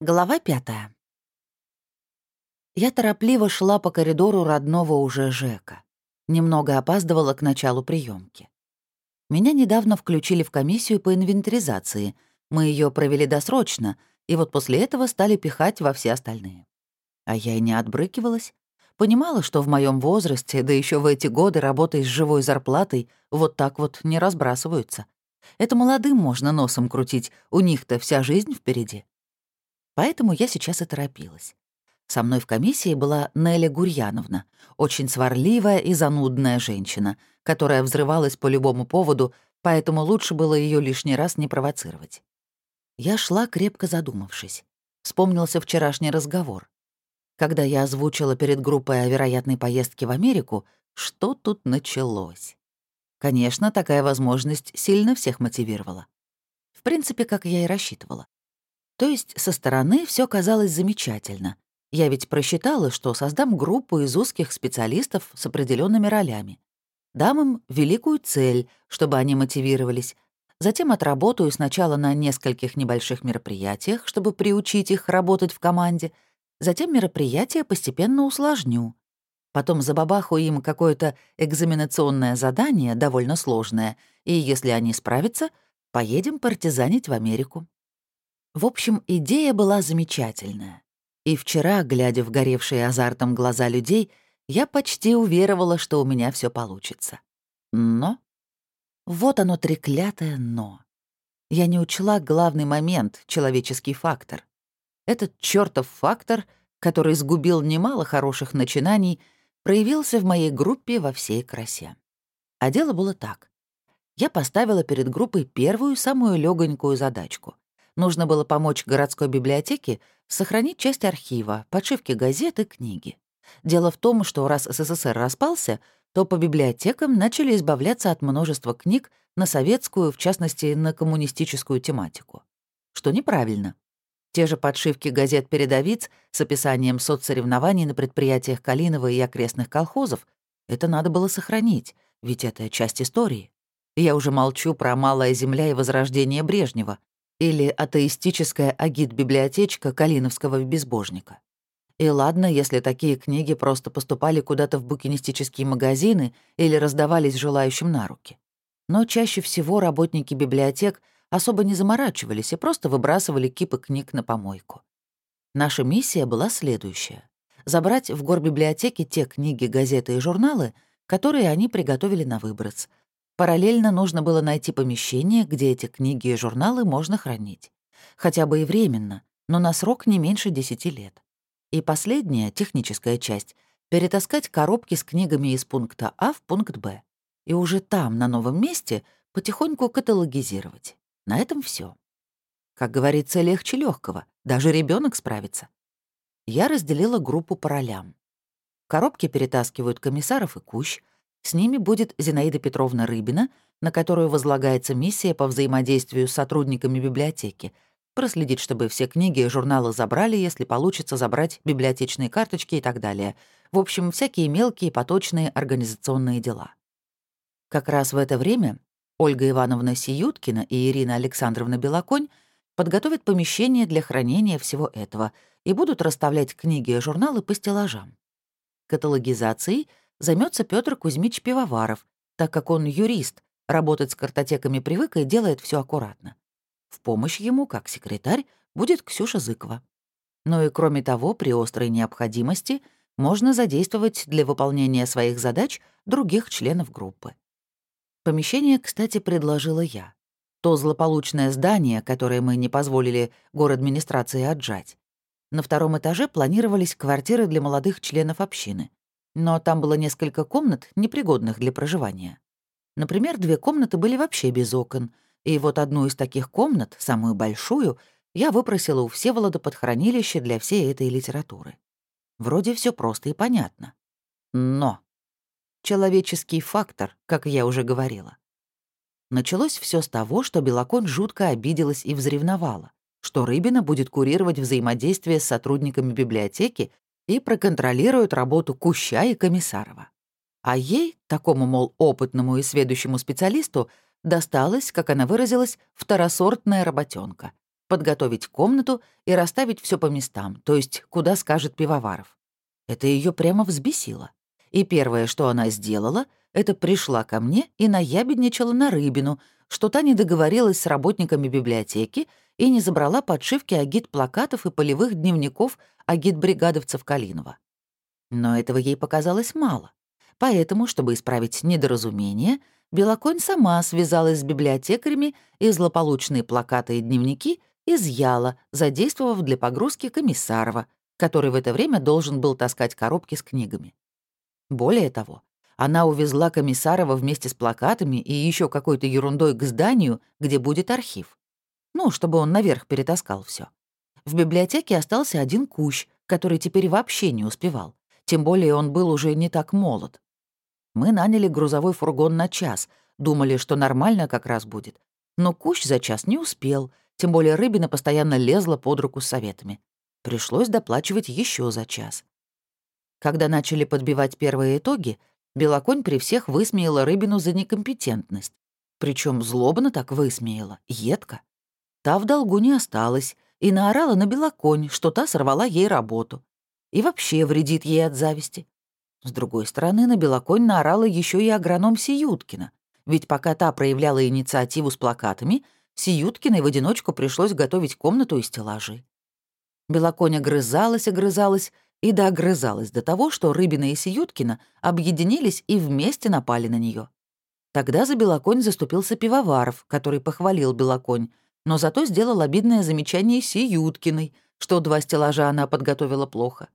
Глава пятая. Я торопливо шла по коридору родного уже Жека. Немного опаздывала к началу приемки. Меня недавно включили в комиссию по инвентаризации. Мы ее провели досрочно, и вот после этого стали пихать во все остальные. А я и не отбрыкивалась. Понимала, что в моем возрасте, да еще в эти годы работой с живой зарплатой, вот так вот не разбрасываются. Это молодым можно носом крутить, у них-то вся жизнь впереди. Поэтому я сейчас и торопилась. Со мной в комиссии была Неля Гурьяновна, очень сварливая и занудная женщина, которая взрывалась по любому поводу, поэтому лучше было ее лишний раз не провоцировать. Я шла, крепко задумавшись. Вспомнился вчерашний разговор. Когда я озвучила перед группой о вероятной поездке в Америку, что тут началось? Конечно, такая возможность сильно всех мотивировала. В принципе, как я и рассчитывала. То есть со стороны все казалось замечательно. Я ведь просчитала, что создам группу из узких специалистов с определенными ролями. Дам им великую цель, чтобы они мотивировались. Затем отработаю сначала на нескольких небольших мероприятиях, чтобы приучить их работать в команде. Затем мероприятия постепенно усложню. Потом забабахаю им какое-то экзаменационное задание, довольно сложное, и если они справятся, поедем партизанить в Америку. В общем, идея была замечательная. И вчера, глядя в горевшие азартом глаза людей, я почти уверовала, что у меня все получится. Но... Вот оно треклятое «но». Я не учла главный момент — человеческий фактор. Этот чертов фактор, который сгубил немало хороших начинаний, проявился в моей группе во всей красе. А дело было так. Я поставила перед группой первую, самую легонькую задачку — Нужно было помочь городской библиотеке сохранить часть архива, подшивки газет и книги. Дело в том, что раз СССР распался, то по библиотекам начали избавляться от множества книг на советскую, в частности, на коммунистическую тематику. Что неправильно. Те же подшивки газет «Передовиц» с описанием соцсоревнований на предприятиях Калинова и окрестных колхозов — это надо было сохранить, ведь это часть истории. Я уже молчу про «Малая земля» и возрождение Брежнева, или атеистическая агит-библиотечка Калиновского безбожника. И ладно, если такие книги просто поступали куда-то в букинистические магазины или раздавались желающим на руки. Но чаще всего работники библиотек особо не заморачивались и просто выбрасывали кипы книг на помойку. Наша миссия была следующая — забрать в горбиблиотеке те книги, газеты и журналы, которые они приготовили на выброс, Параллельно нужно было найти помещение, где эти книги и журналы можно хранить. Хотя бы и временно, но на срок не меньше 10 лет. И последняя, техническая часть — перетаскать коробки с книгами из пункта А в пункт Б. И уже там, на новом месте, потихоньку каталогизировать. На этом все. Как говорится, легче легкого, даже ребенок справится. Я разделила группу по ролям. Коробки перетаскивают комиссаров и кущ — с ними будет Зинаида Петровна Рыбина, на которую возлагается миссия по взаимодействию с сотрудниками библиотеки, проследить, чтобы все книги и журналы забрали, если получится забрать библиотечные карточки и так далее. В общем, всякие мелкие, поточные организационные дела. Как раз в это время Ольга Ивановна Сиюткина и Ирина Александровна Белоконь подготовят помещение для хранения всего этого и будут расставлять книги и журналы по стеллажам. Каталогизацией — займется Петр Кузьмич Пивоваров, так как он юрист, работать с картотеками привык и делает все аккуратно. В помощь ему, как секретарь, будет Ксюша Зыкова. Ну и кроме того, при острой необходимости можно задействовать для выполнения своих задач других членов группы. Помещение, кстати, предложила я. То злополучное здание, которое мы не позволили администрации отжать. На втором этаже планировались квартиры для молодых членов общины но там было несколько комнат, непригодных для проживания. Например, две комнаты были вообще без окон, и вот одну из таких комнат, самую большую, я выпросила у Всеволода под хранилище для всей этой литературы. Вроде все просто и понятно. Но человеческий фактор, как я уже говорила. Началось все с того, что Белокон жутко обиделась и взревновала, что Рыбина будет курировать взаимодействие с сотрудниками библиотеки и проконтролирует работу Куща и Комиссарова. А ей, такому, мол, опытному и сведущему специалисту, досталась, как она выразилась, второсортная работенка. подготовить комнату и расставить все по местам, то есть куда скажет Пивоваров. Это ее прямо взбесило. И первое, что она сделала, это пришла ко мне и наябедничала на Рыбину, что та не договорилась с работниками библиотеки и не забрала подшивки агит-плакатов и полевых дневников агит-бригадовцев Калинова. Но этого ей показалось мало. Поэтому, чтобы исправить недоразумение, Белоконь сама связалась с библиотекарями и злополучные плакаты и дневники изъяла, задействовав для погрузки Комиссарова, который в это время должен был таскать коробки с книгами. Более того, она увезла Комиссарова вместе с плакатами и еще какой-то ерундой к зданию, где будет архив. Ну, чтобы он наверх перетаскал все. В библиотеке остался один кущ, который теперь вообще не успевал. Тем более он был уже не так молод. Мы наняли грузовой фургон на час, думали, что нормально как раз будет. Но кущ за час не успел, тем более Рыбина постоянно лезла под руку с советами. Пришлось доплачивать еще за час. Когда начали подбивать первые итоги, Белоконь при всех высмеяла Рыбину за некомпетентность. Причем злобно так высмеяла, едко. Та в долгу не осталась и наорала на Белоконь, что та сорвала ей работу и вообще вредит ей от зависти. С другой стороны, на Белоконь наорала еще и агроном Сиюткина, ведь пока та проявляла инициативу с плакатами, Сиюткиной в одиночку пришлось готовить комнату и стеллажи. Белоконь огрызалась, огрызалась и доогрызалась до того, что Рыбина и Сиюткина объединились и вместе напали на нее. Тогда за Белоконь заступился Пивоваров, который похвалил Белоконь, но зато сделал обидное замечание Сиюткиной, что два стеллажа она подготовила плохо.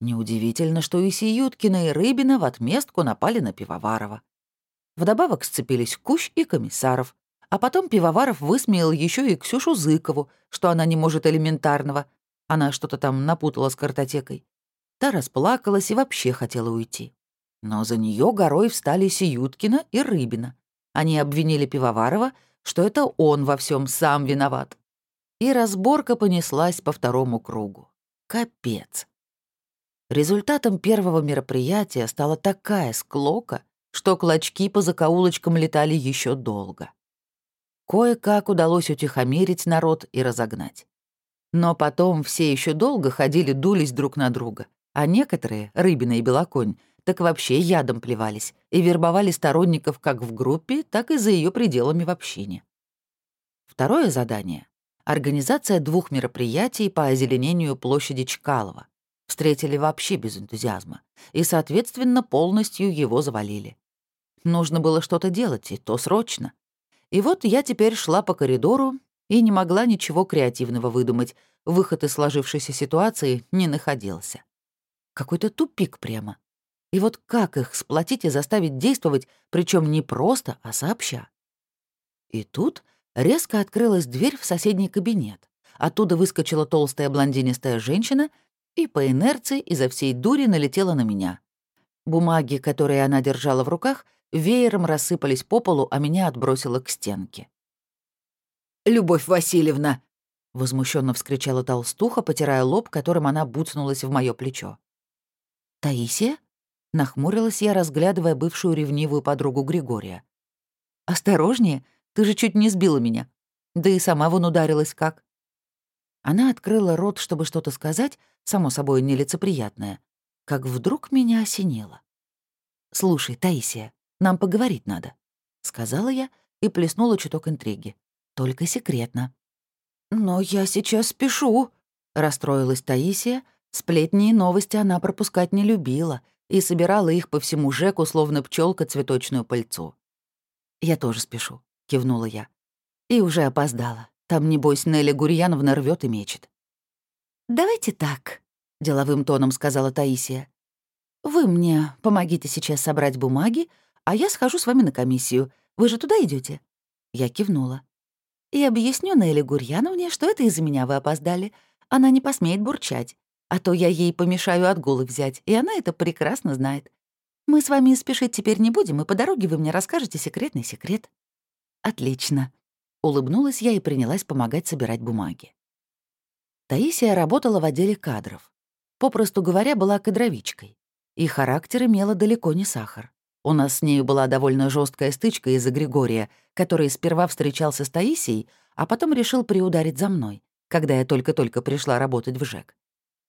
Неудивительно, что и Сиюткина, и Рыбина в отместку напали на Пивоварова. Вдобавок сцепились Кущ и Комиссаров, а потом Пивоваров высмеял еще и Ксюшу Зыкову, что она не может элементарного. Она что-то там напутала с картотекой. Та расплакалась и вообще хотела уйти. Но за нее горой встали Сиюткина и Рыбина. Они обвинили Пивоварова, что это он во всем сам виноват. И разборка понеслась по второму кругу. Капец. Результатом первого мероприятия стала такая склока, что клочки по закоулочкам летали еще долго. Кое-как удалось утихомирить народ и разогнать. Но потом все еще долго ходили, дулись друг на друга, а некоторые, Рыбина и Белоконь, так вообще ядом плевались и вербовали сторонников как в группе, так и за ее пределами в общине. Второе задание — организация двух мероприятий по озеленению площади Чкалова встретили вообще без энтузиазма и, соответственно, полностью его завалили. Нужно было что-то делать, и то срочно. И вот я теперь шла по коридору и не могла ничего креативного выдумать, выход из сложившейся ситуации не находился. Какой-то тупик прямо. И вот как их сплотить и заставить действовать, причем не просто, а сообща? И тут резко открылась дверь в соседний кабинет. Оттуда выскочила толстая блондинистая женщина — и по инерции изо всей дури налетела на меня. Бумаги, которые она держала в руках, веером рассыпались по полу, а меня отбросило к стенке. «Любовь Васильевна!» — возмущенно вскричала толстуха, потирая лоб, которым она буцнулась в мое плечо. «Таисия?» — нахмурилась я, разглядывая бывшую ревнивую подругу Григория. «Осторожнее, ты же чуть не сбила меня. Да и сама вон ударилась как». Она открыла рот, чтобы что-то сказать, само собой нелицеприятное, как вдруг меня осенило. «Слушай, Таисия, нам поговорить надо», — сказала я и плеснула чуток интриги. «Только секретно». «Но я сейчас спешу», — расстроилась Таисия. Сплетни и новости она пропускать не любила и собирала их по всему Жеку, словно пчелка цветочную пыльцу. «Я тоже спешу», — кивнула я. «И уже опоздала. Там, небось, Нелли Гурьяновна рвет и мечет. «Давайте так», — деловым тоном сказала Таисия. «Вы мне помогите сейчас собрать бумаги, а я схожу с вами на комиссию. Вы же туда идете? Я кивнула. «И объясню Нелли Гурьяновне, что это из-за меня вы опоздали. Она не посмеет бурчать, а то я ей помешаю отгулы взять, и она это прекрасно знает. Мы с вами спешить теперь не будем, и по дороге вы мне расскажете секретный секрет». «Отлично», Улыбнулась я и принялась помогать собирать бумаги. Таисия работала в отделе кадров. Попросту говоря, была кадровичкой. И характер имела далеко не сахар. У нас с нею была довольно жесткая стычка из-за Григория, который сперва встречался с Таисией, а потом решил приударить за мной, когда я только-только пришла работать в ЖЭК.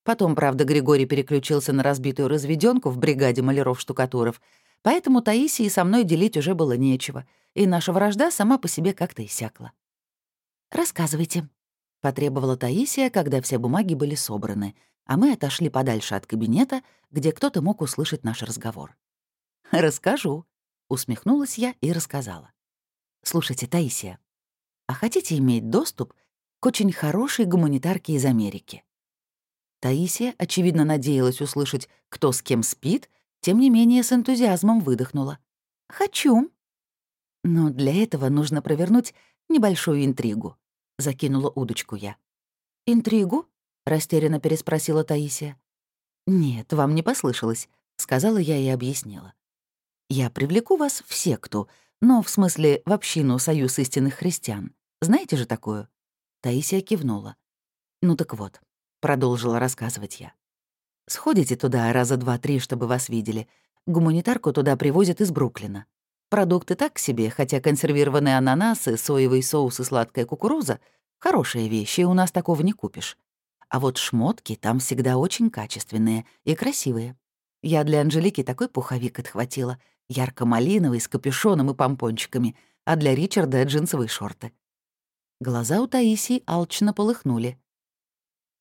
Потом, правда, Григорий переключился на разбитую разведенку в бригаде маляров-штукатуров, поэтому Таисии со мной делить уже было нечего, и наша вражда сама по себе как-то иссякла. «Рассказывайте», — потребовала Таисия, когда все бумаги были собраны, а мы отошли подальше от кабинета, где кто-то мог услышать наш разговор. «Расскажу», — усмехнулась я и рассказала. «Слушайте, Таисия, а хотите иметь доступ к очень хорошей гуманитарке из Америки?» Таисия, очевидно, надеялась услышать, кто с кем спит, тем не менее с энтузиазмом выдохнула. «Хочу». «Но для этого нужно провернуть небольшую интригу», — закинула удочку я. «Интригу?» — растерянно переспросила Таисия. «Нет, вам не послышалось», — сказала я и объяснила. «Я привлеку вас в секту, но в смысле в общину Союз истинных христиан. Знаете же такую?» Таисия кивнула. «Ну так вот, — продолжила рассказывать я. «Сходите туда раза два-три, чтобы вас видели. Гуманитарку туда привозят из Бруклина. Продукты так себе, хотя консервированные ананасы, соевый соус и сладкая кукуруза — хорошие вещи, у нас такого не купишь. А вот шмотки там всегда очень качественные и красивые. Я для Анжелики такой пуховик отхватила, ярко-малиновый, с капюшоном и помпончиками, а для Ричарда — джинсовые шорты. Глаза у Таисии алчно полыхнули.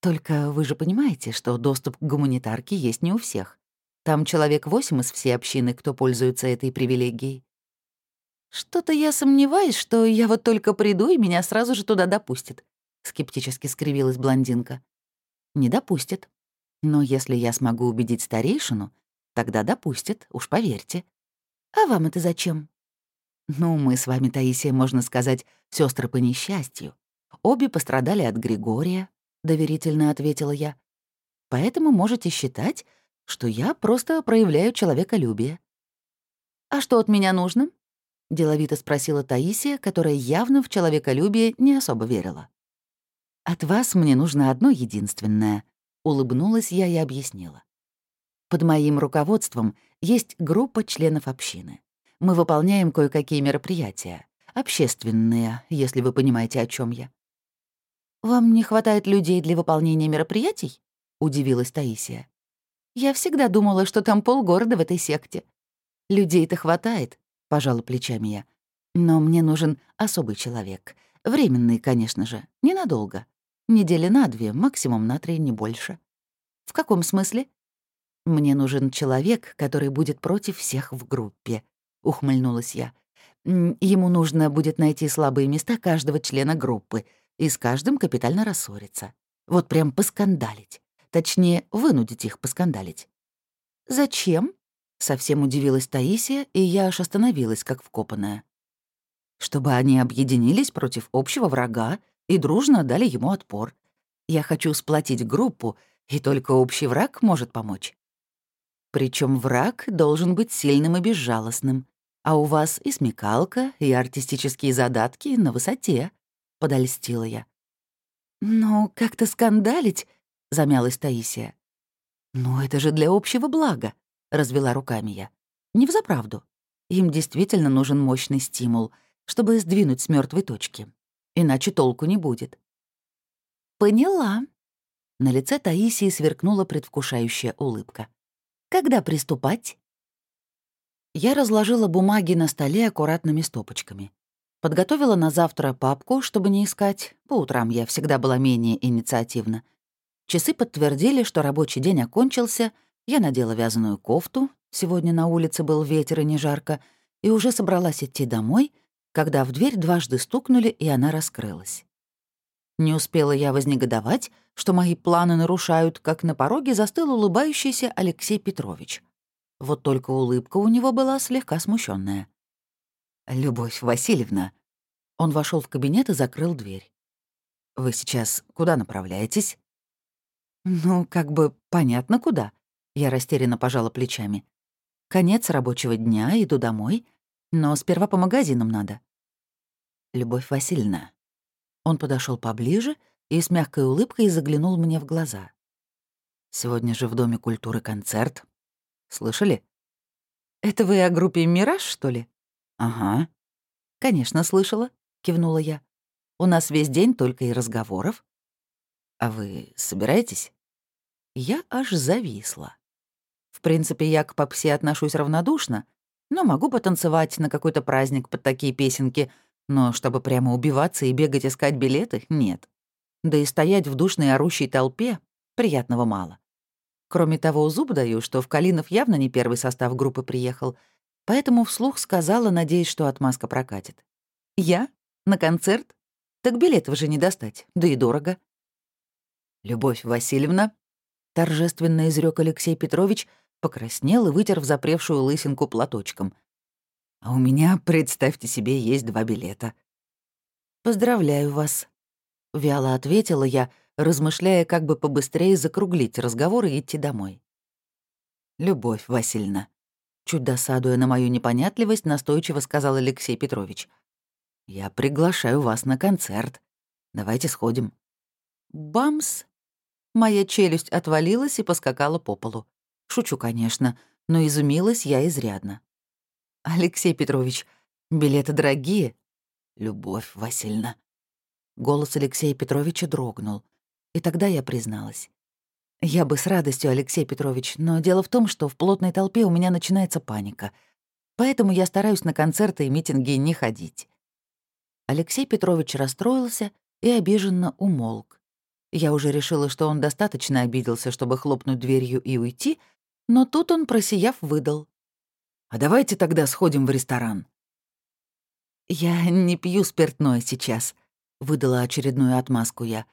Только вы же понимаете, что доступ к гуманитарке есть не у всех. Там человек восемь из всей общины, кто пользуется этой привилегией. «Что-то я сомневаюсь, что я вот только приду, и меня сразу же туда допустят», — скептически скривилась блондинка. «Не допустят. Но если я смогу убедить старейшину, тогда допустят, уж поверьте. А вам это зачем?» «Ну, мы с вами, Таисия, можно сказать, сестры по несчастью. Обе пострадали от Григория, доверительно ответила я. Поэтому можете считать, что я просто проявляю человеколюбие. А что от меня нужно? деловито спросила Таисия, которая явно в человеколюбие не особо верила. От вас мне нужно одно единственное, улыбнулась я и объяснила. Под моим руководством есть группа членов общины. Мы выполняем кое-какие мероприятия, общественные, если вы понимаете, о чем я. «Вам не хватает людей для выполнения мероприятий?» — удивилась Таисия. «Я всегда думала, что там полгорода в этой секте». «Людей-то хватает», — пожала плечами я. «Но мне нужен особый человек. Временный, конечно же, ненадолго. Недели на две, максимум на три, не больше». «В каком смысле?» «Мне нужен человек, который будет против всех в группе», — ухмыльнулась я. «Ему нужно будет найти слабые места каждого члена группы, и с каждым капитально рассориться. Вот прям поскандалить. Точнее, вынудить их поскандалить. «Зачем?» — совсем удивилась Таисия, и я аж остановилась, как вкопанная. «Чтобы они объединились против общего врага и дружно дали ему отпор. Я хочу сплотить группу, и только общий враг может помочь. Причем враг должен быть сильным и безжалостным, а у вас и смекалка, и артистические задатки на высоте. — подольстила я. «Ну, как-то скандалить», — замялась Таисия. «Ну, это же для общего блага», — развела руками я. «Не взаправду. Им действительно нужен мощный стимул, чтобы сдвинуть с мертвой точки. Иначе толку не будет». «Поняла». На лице Таисии сверкнула предвкушающая улыбка. «Когда приступать?» Я разложила бумаги на столе аккуратными стопочками. Подготовила на завтра папку, чтобы не искать. По утрам я всегда была менее инициативна. Часы подтвердили, что рабочий день окончился. Я надела вязаную кофту. Сегодня на улице был ветер и не жарко. И уже собралась идти домой, когда в дверь дважды стукнули, и она раскрылась. Не успела я вознегодовать, что мои планы нарушают, как на пороге застыл улыбающийся Алексей Петрович. Вот только улыбка у него была слегка смущенная. «Любовь Васильевна». Он вошел в кабинет и закрыл дверь. «Вы сейчас куда направляетесь?» «Ну, как бы понятно, куда». Я растерянно пожала плечами. «Конец рабочего дня, иду домой, но сперва по магазинам надо». «Любовь Васильевна». Он подошел поближе и с мягкой улыбкой заглянул мне в глаза. «Сегодня же в Доме культуры концерт. Слышали?» «Это вы о группе «Мираж», что ли?» «Ага». «Конечно, слышала», — кивнула я. У нас весь день только и разговоров». «А вы собираетесь?» Я аж зависла. В принципе, я к попсе отношусь равнодушно, но могу потанцевать на какой-то праздник под такие песенки, но чтобы прямо убиваться и бегать искать билеты — нет. Да и стоять в душной орущей толпе приятного мало. Кроме того, зуб даю, что в Калинов явно не первый состав группы приехал, поэтому вслух сказала, надеясь, что отмазка прокатит. «Я? На концерт? Так билетов же не достать, да и дорого». «Любовь Васильевна», торжественно изрек Алексей Петрович, покраснел и вытер взапревшую лысинку платочком. «А у меня, представьте себе, есть два билета». «Поздравляю вас», — вяло ответила я, размышляя, как бы побыстрее закруглить разговор и идти домой. «Любовь Васильевна», чуть досадуя на мою непонятливость, настойчиво сказал Алексей Петрович. «Я приглашаю вас на концерт. Давайте сходим». Бамс! Моя челюсть отвалилась и поскакала по полу. Шучу, конечно, но изумилась я изрядно. «Алексей Петрович, билеты дорогие?» «Любовь Васильевна». Голос Алексея Петровича дрогнул. И тогда я призналась. «Я бы с радостью, Алексей Петрович, но дело в том, что в плотной толпе у меня начинается паника. Поэтому я стараюсь на концерты и митинги не ходить». Алексей Петрович расстроился и обиженно умолк. Я уже решила, что он достаточно обиделся, чтобы хлопнуть дверью и уйти, но тут он, просияв, выдал. «А давайте тогда сходим в ресторан». «Я не пью спиртное сейчас», — выдала очередную отмазку я.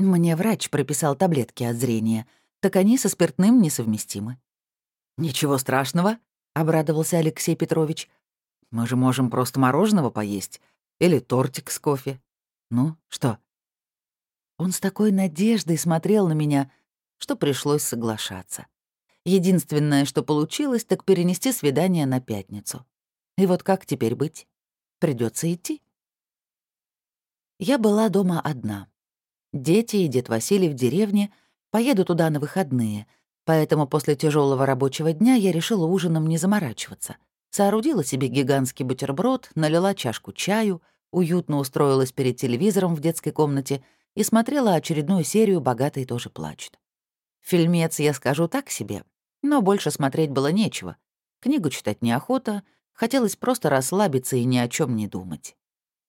«Мне врач прописал таблетки от зрения, так они со спиртным несовместимы». «Ничего страшного», — обрадовался Алексей Петрович. «Мы же можем просто мороженого поесть или тортик с кофе. Ну, что, он с такой надеждой смотрел на меня, что пришлось соглашаться. Единственное, что получилось, так перенести свидание на пятницу. И вот как теперь быть? Придется идти. Я была дома одна. Дети и дед Василий в деревне, поеду туда на выходные, поэтому после тяжелого рабочего дня я решила ужином не заморачиваться. Соорудила себе гигантский бутерброд, налила чашку чаю, уютно устроилась перед телевизором в детской комнате — и смотрела очередную серию «Богатые тоже плачут». Фильмец, я скажу так себе, но больше смотреть было нечего. Книгу читать неохота, хотелось просто расслабиться и ни о чем не думать.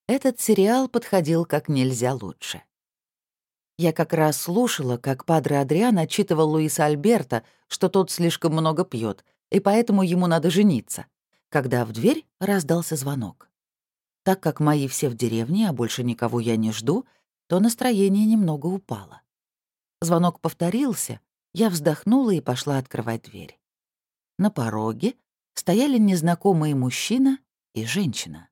Этот сериал подходил как нельзя лучше. Я как раз слушала, как Падре Адриан отчитывал Луиса Альберта, что тот слишком много пьет, и поэтому ему надо жениться, когда в дверь раздался звонок. Так как мои все в деревне, а больше никого я не жду — то настроение немного упало. Звонок повторился, я вздохнула и пошла открывать дверь. На пороге стояли незнакомые мужчина и женщина.